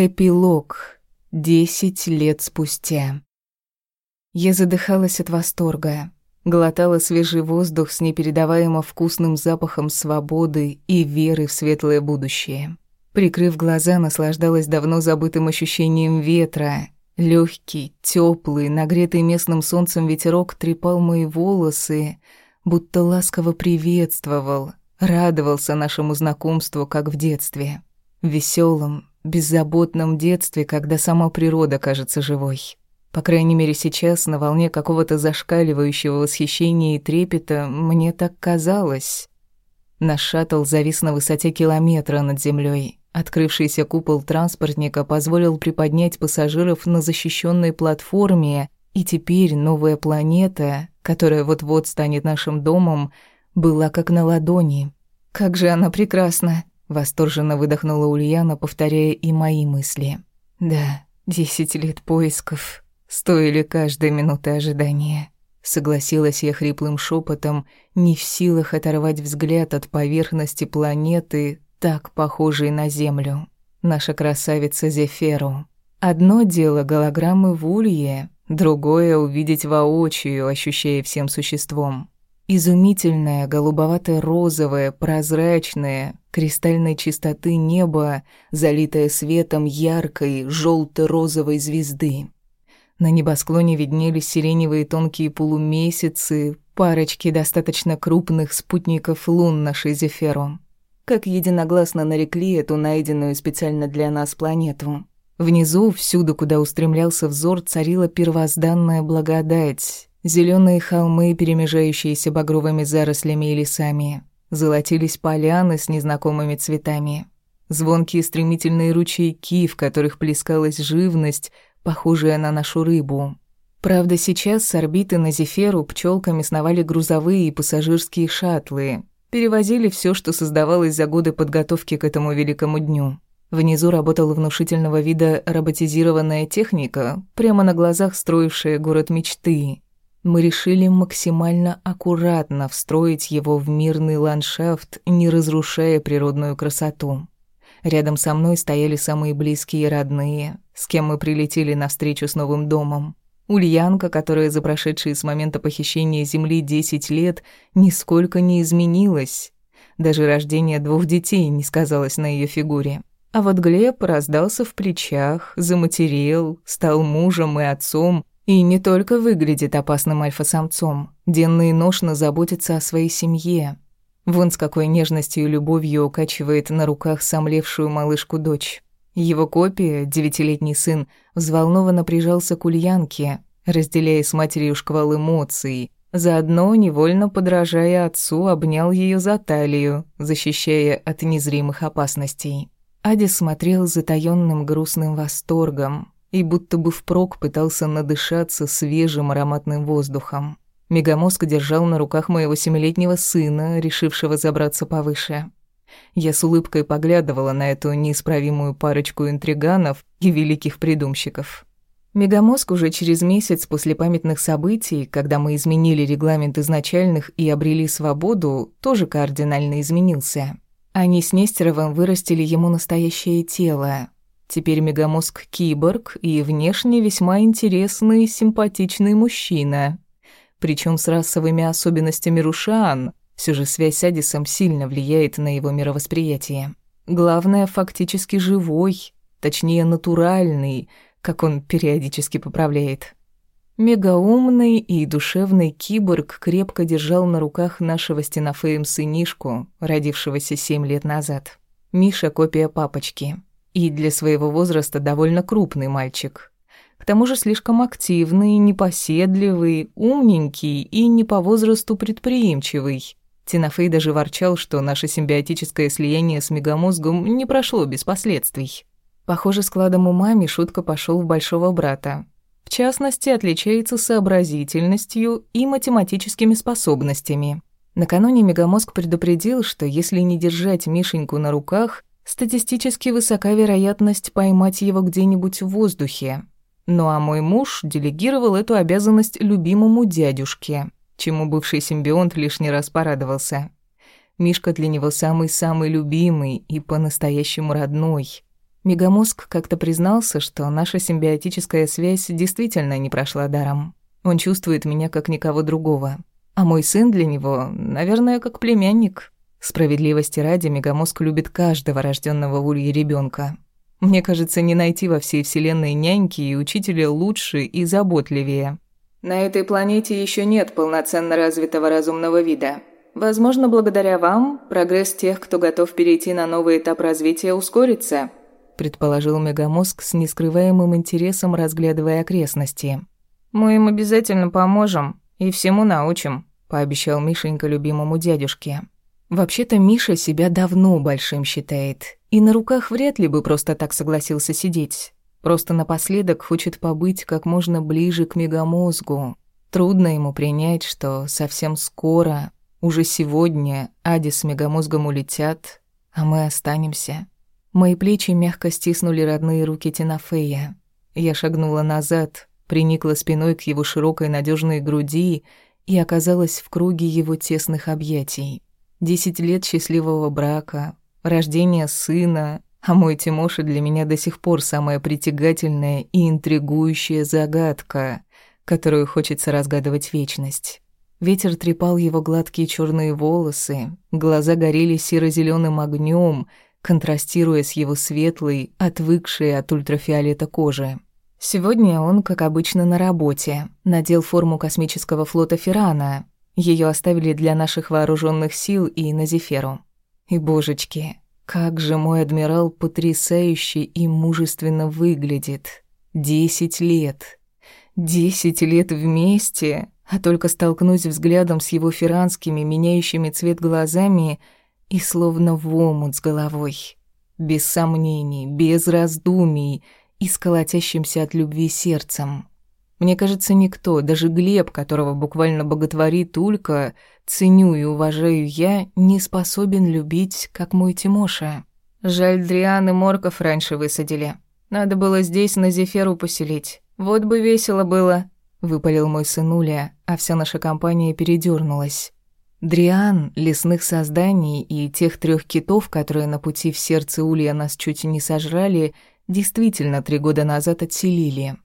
Эпилог. Десять лет спустя. Я задыхалась от восторга, глотала свежий воздух с непередаваемо вкусным запахом свободы и веры в светлое будущее. Прикрыв глаза, наслаждалась давно забытым ощущением ветра. Легкий, теплый, нагретый местным солнцем ветерок трепал мои волосы, будто ласково приветствовал, радовался нашему знакомству, как в детстве. Веселым, беззаботном детстве, когда сама природа кажется живой. По крайней мере, сейчас, на волне какого-то зашкаливающего восхищения и трепета, мне так казалось. Наш шаттл завис на высоте километра над землей. Открывшийся купол транспортника позволил приподнять пассажиров на защищенной платформе, и теперь новая планета, которая вот-вот станет нашим домом, была как на ладони. «Как же она прекрасна!» Восторженно выдохнула Ульяна, повторяя и мои мысли. Да, десять лет поисков стоили каждой минуты ожидания. Согласилась я хриплым шепотом, не в силах оторвать взгляд от поверхности планеты, так похожей на Землю. Наша красавица Зеферу. Одно дело голограммы в Улье, другое — увидеть воочию, ощущая всем существом. Изумительное, голубовато-розовое, прозрачное, кристальной чистоты небо, залитое светом яркой желто-розовой звезды. На небосклоне виднелись сиреневые тонкие полумесяцы, парочки достаточно крупных спутников лун нашей Зеферу. Как единогласно нарекли эту найденную специально для нас планету. Внизу, всюду, куда устремлялся взор, царила первозданная благодать, Зеленые холмы, перемежающиеся багровыми зарослями и лесами, золотились поляны с незнакомыми цветами, звонкие стремительные ручейки, в которых плескалась живность, похожая на нашу рыбу. Правда, сейчас с орбиты на Зеферу пчелками сновали грузовые и пассажирские шаттлы, перевозили все, что создавалось за годы подготовки к этому великому дню. Внизу работала внушительного вида роботизированная техника, прямо на глазах строившая город мечты мы решили максимально аккуратно встроить его в мирный ландшафт, не разрушая природную красоту. Рядом со мной стояли самые близкие и родные, с кем мы прилетели на встречу с новым домом. Ульянка, которая за прошедшие с момента похищения Земли 10 лет нисколько не изменилась. Даже рождение двух детей не сказалось на ее фигуре. А вот Глеб раздался в плечах, заматерел, стал мужем и отцом, и не только выглядит опасным альфа-самцом, денно и ношно заботится о своей семье. Вон с какой нежностью и любовью укачивает на руках сомлевшую малышку-дочь. Его копия, девятилетний сын, взволнованно прижался к Ульянке, разделяя с матерью шквал эмоций, заодно, невольно подражая отцу, обнял ее за талию, защищая от незримых опасностей. Адис смотрел с затаённым грустным восторгом, и будто бы впрок пытался надышаться свежим ароматным воздухом. Мегамозг держал на руках моего семилетнего сына, решившего забраться повыше. Я с улыбкой поглядывала на эту неисправимую парочку интриганов и великих придумщиков. Мегамозг уже через месяц после памятных событий, когда мы изменили регламент изначальных и обрели свободу, тоже кардинально изменился. Они с Нестеровым вырастили ему настоящее тело, Теперь мегамозг киборг и внешне весьма интересный и симпатичный мужчина. Причем с расовыми особенностями Рушан. Все же связь с Адисом сильно влияет на его мировосприятие. Главное, фактически живой, точнее натуральный, как он периодически поправляет. Мегаумный и душевный киборг крепко держал на руках нашего стенофеем сынишку, родившегося семь лет назад. Миша — копия папочки — и для своего возраста довольно крупный мальчик. К тому же слишком активный, непоседливый, умненький и не по возрасту предприимчивый. Тинафей даже ворчал, что наше симбиотическое слияние с мегамозгом не прошло без последствий. Похоже, складом ума Мишутка пошел в большого брата. В частности, отличается сообразительностью и математическими способностями. Накануне Мегамозг предупредил, что если не держать Мишеньку на руках, статистически высока вероятность поймать его где-нибудь в воздухе. Ну а мой муж делегировал эту обязанность любимому дядюшке, чему бывший симбионт лишний раз порадовался. Мишка для него самый-самый любимый и по-настоящему родной. Мегамозг как-то признался, что наша симбиотическая связь действительно не прошла даром. Он чувствует меня как никого другого. А мой сын для него, наверное, как племянник. Справедливости ради, Мегамозг любит каждого рожденного в улье ребенка. Мне кажется, не найти во всей вселенной няньки и учителя лучше и заботливее. На этой планете еще нет полноценно развитого разумного вида. Возможно, благодаря вам прогресс тех, кто готов перейти на новый этап развития, ускорится, предположил Мегамозг с нескрываемым интересом, разглядывая окрестности. Мы им обязательно поможем и всему научим, пообещал Мишенька любимому дядюшке. Вообще-то Миша себя давно большим считает, и на руках вряд ли бы просто так согласился сидеть. Просто напоследок хочет побыть как можно ближе к мегамозгу. Трудно ему принять, что совсем скоро, уже сегодня, Ади с мегамозгом улетят, а мы останемся. Мои плечи мягко стиснули родные руки Тинафея. Я шагнула назад, приникла спиной к его широкой надежной груди и оказалась в круге его тесных объятий. Десять лет счастливого брака, рождение сына, а мой Тимоша для меня до сих пор самая притягательная и интригующая загадка, которую хочется разгадывать вечность. Ветер трепал его гладкие черные волосы, глаза горели серо зеленым огнем, контрастируя с его светлой, отвыкшей от ультрафиолета кожи. Сегодня он, как обычно, на работе, надел форму космического флота Феррана, ее оставили для наших вооруженных сил и на Зеферу. И, божечки, как же мой адмирал потрясающе и мужественно выглядит. Десять лет. Десять лет вместе, а только столкнусь взглядом с его феранскими, меняющими цвет глазами и словно в омут с головой. Без сомнений, без раздумий и с от любви сердцем. Мне кажется, никто, даже Глеб, которого буквально боготворит Улька, ценю и уважаю я, не способен любить, как мой Тимоша. Жаль, Дриан и Морков раньше высадили. Надо было здесь на Зеферу поселить. Вот бы весело было, выпалил мой сынуля, а вся наша компания передернулась. Дриан, лесных созданий и тех трех китов, которые на пути в сердце Улья нас чуть не сожрали, действительно три года назад отселили.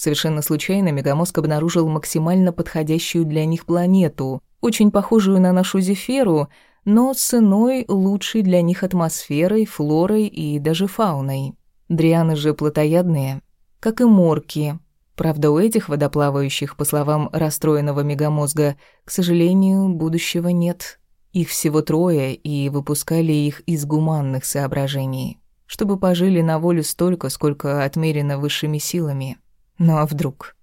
Совершенно случайно Мегамозг обнаружил максимально подходящую для них планету, очень похожую на нашу Зефиру, но с иной, лучшей для них атмосферой, флорой и даже фауной. Дрианы же плотоядные, как и морки. Правда, у этих водоплавающих, по словам расстроенного мегамозга, к сожалению, будущего нет. Их всего трое, и выпускали их из гуманных соображений, чтобы пожили на волю столько, сколько отмерено высшими силами. Ну а вдруг?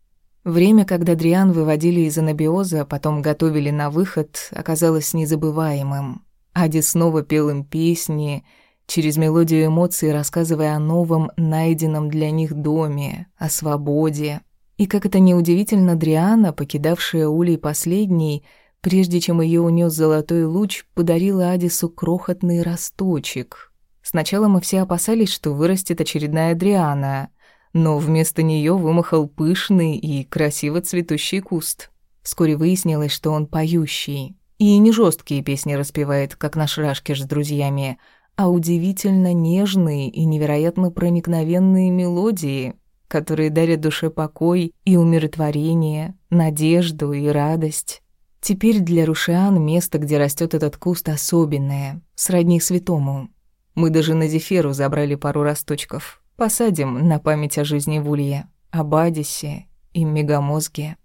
Время, когда Дриан выводили из анабиоза, а потом готовили на выход, оказалось незабываемым. Ади снова пел им песни, через мелодию эмоций рассказывая о новом, найденном для них доме, о свободе. И как это неудивительно, Дриана, покидавшая Улей последней, прежде чем ее унес золотой луч, подарила Адису крохотный росточек. Сначала мы все опасались, что вырастет очередная Дриана, но вместо нее вымахал пышный и красиво цветущий куст. Вскоре выяснилось, что он поющий. И не жесткие песни распевает, как наш Рашкиш с друзьями, а удивительно нежные и невероятно проникновенные мелодии, которые дарят душе покой и умиротворение, надежду и радость. Теперь для Рушиан место, где растет этот куст, особенное, сродни святому. Мы даже на Зефиру забрали пару росточков. Посадим на память о жизни в Улье, об Адисе и Мегамозге.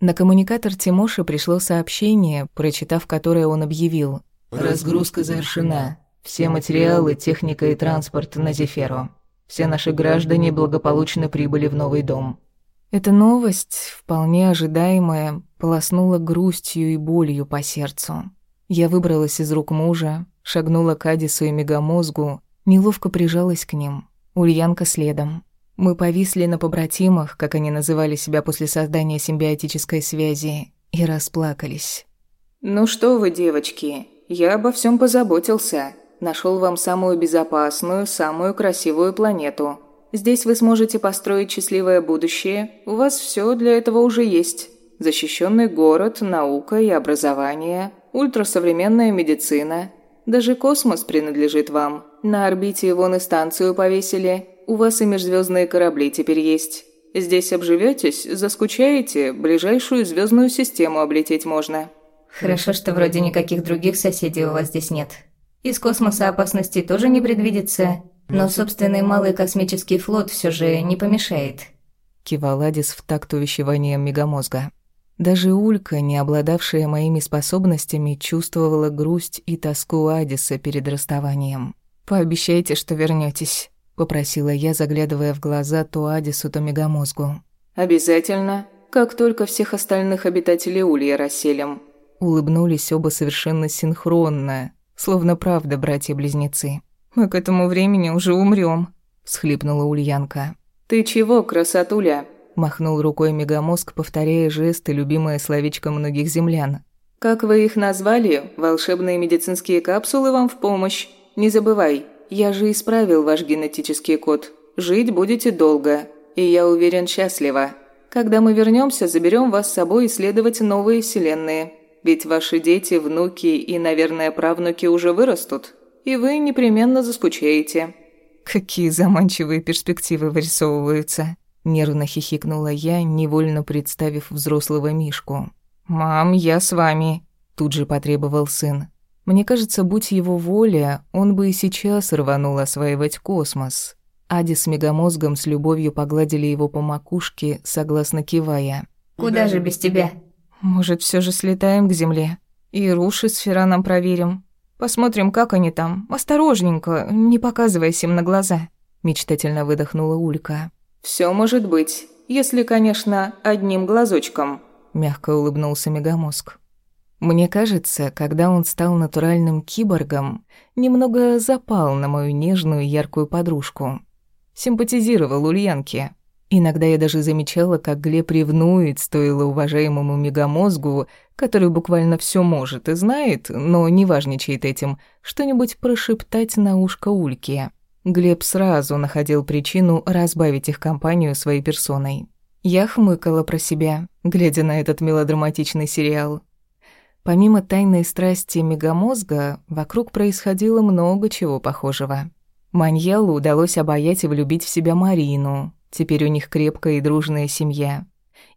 На коммуникатор Тимоши пришло сообщение, прочитав которое он объявил. «Разгрузка завершена. Все материалы, техника и транспорт на Зеферу. Все наши граждане благополучно прибыли в новый дом». Эта новость, вполне ожидаемая, полоснула грустью и болью по сердцу. Я выбралась из рук мужа, шагнула к Адису и Мегамозгу, неловко прижалась к ним, Ульянка следом. Мы повисли на побратимах, как они называли себя после создания симбиотической связи, и расплакались. «Ну что вы, девочки, я обо всем позаботился. Нашел вам самую безопасную, самую красивую планету. Здесь вы сможете построить счастливое будущее. У вас все для этого уже есть. Защищенный город, наука и образование, ультрасовременная медицина. Даже космос принадлежит вам. На орбите вон и станцию повесили. У вас и межзвездные корабли теперь есть. Здесь обживетесь, заскучаете, ближайшую звездную систему облететь можно. Хорошо, что вроде никаких других соседей у вас здесь нет. Из космоса опасностей тоже не предвидится, но собственный малый космический флот все же не помешает. Кивал Адис в такт увещеванием мегамозга. Даже Улька, не обладавшая моими способностями, чувствовала грусть и тоску Адиса перед расставанием. «Пообещайте, что вернетесь, попросила я, заглядывая в глаза то Адису, то мегамозгу. «Обязательно, как только всех остальных обитателей Улья расселим». Улыбнулись оба совершенно синхронно, словно правда братья-близнецы. «Мы к этому времени уже умрем, всхлипнула Ульянка. «Ты чего, красотуля?» Махнул рукой мегамозг, повторяя жесты, любимое словечко многих землян. «Как вы их назвали? Волшебные медицинские капсулы вам в помощь. Не забывай, я же исправил ваш генетический код. Жить будете долго. И я уверен, счастливо. Когда мы вернемся, заберем вас с собой исследовать новые вселенные. Ведь ваши дети, внуки и, наверное, правнуки уже вырастут. И вы непременно заскучаете». «Какие заманчивые перспективы вырисовываются!» Нервно хихикнула я, невольно представив взрослого Мишку. «Мам, я с вами», — тут же потребовал сын. Мне кажется, будь его воля, он бы и сейчас рванул осваивать космос. Ади с мегамозгом с любовью погладили его по макушке, согласно кивая. «Куда же без тебя?» «Может, все же слетаем к Земле? И руши с Фераном проверим. Посмотрим, как они там. Осторожненько, не показывайся им на глаза», — мечтательно выдохнула Улька. Все может быть, если, конечно, одним глазочком», — мягко улыбнулся Мегамозг. Мне кажется, когда он стал натуральным киборгом, немного запал на мою нежную яркую подружку. Симпатизировал Ульянке. Иногда я даже замечала, как Глеб ревнует, стоило уважаемому мегамозгу, который буквально все может и знает, но не важничает этим, что-нибудь прошептать на ушко Ульке. Глеб сразу находил причину разбавить их компанию своей персоной. Я хмыкала про себя, глядя на этот мелодраматичный сериал. Помимо тайной страсти мегамозга, вокруг происходило много чего похожего. Маньялу удалось обаять и влюбить в себя Марину. Теперь у них крепкая и дружная семья.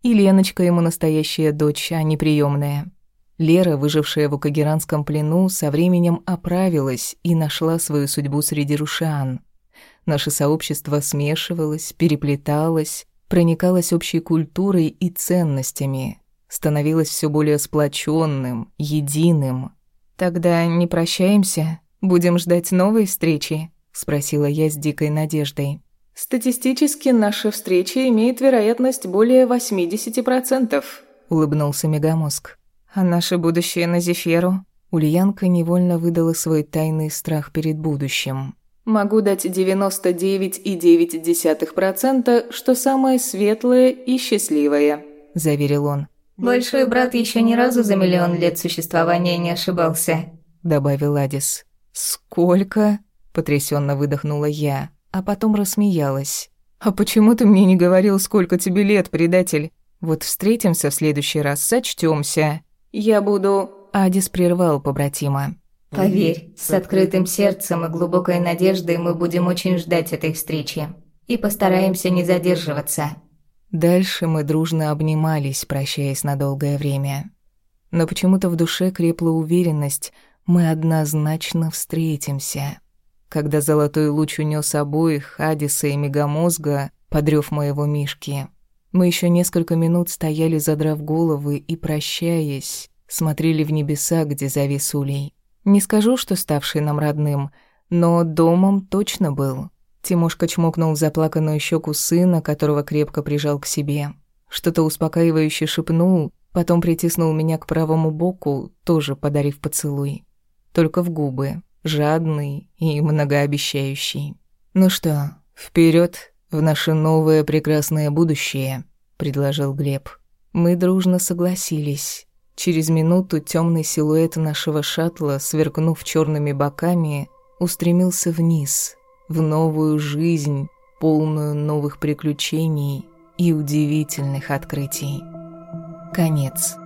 И Леночка ему настоящая дочь, а не приемная. Лера, выжившая в Укагеранском плену, со временем оправилась и нашла свою судьбу среди рушан. Наше сообщество смешивалось, переплеталось, проникалось общей культурой и ценностями, становилось все более сплоченным, единым. «Тогда не прощаемся? Будем ждать новой встречи?» — спросила я с дикой надеждой. «Статистически наша встреча имеет вероятность более 80%, — улыбнулся Мегамозг. А наше будущее на Зефиру? Ульянка невольно выдала свой тайный страх перед будущим. Могу дать 99,9%, что самое светлое и счастливое, заверил он. Большой брат еще ни разу за миллион лет существования не ошибался, добавил Адис. Сколько? потрясенно выдохнула я, а потом рассмеялась. А почему ты мне не говорил, сколько тебе лет, предатель? Вот встретимся в следующий раз, сочтёмся. «Я буду...» Адис прервал побратима. «Поверь, с открытым сердцем и глубокой надеждой мы будем очень ждать этой встречи. И постараемся не задерживаться». Дальше мы дружно обнимались, прощаясь на долгое время. Но почему-то в душе крепла уверенность, мы однозначно встретимся. Когда золотой луч унес обоих, Адиса и Мегамозга, подрёв моего Мишки, мы еще несколько минут стояли, задрав головы и, прощаясь, смотрели в небеса, где завис улей. Не скажу, что ставший нам родным, но домом точно был. Тимошка чмокнул заплаканную щеку сына, которого крепко прижал к себе. Что-то успокаивающе шепнул, потом притиснул меня к правому боку, тоже подарив поцелуй. Только в губы, жадный и многообещающий. «Ну что, вперед в наше новое прекрасное будущее», — предложил Глеб. Мы дружно согласились. Через минуту темный силуэт нашего шаттла, сверкнув черными боками, устремился вниз, в новую жизнь, полную новых приключений и удивительных открытий. Конец.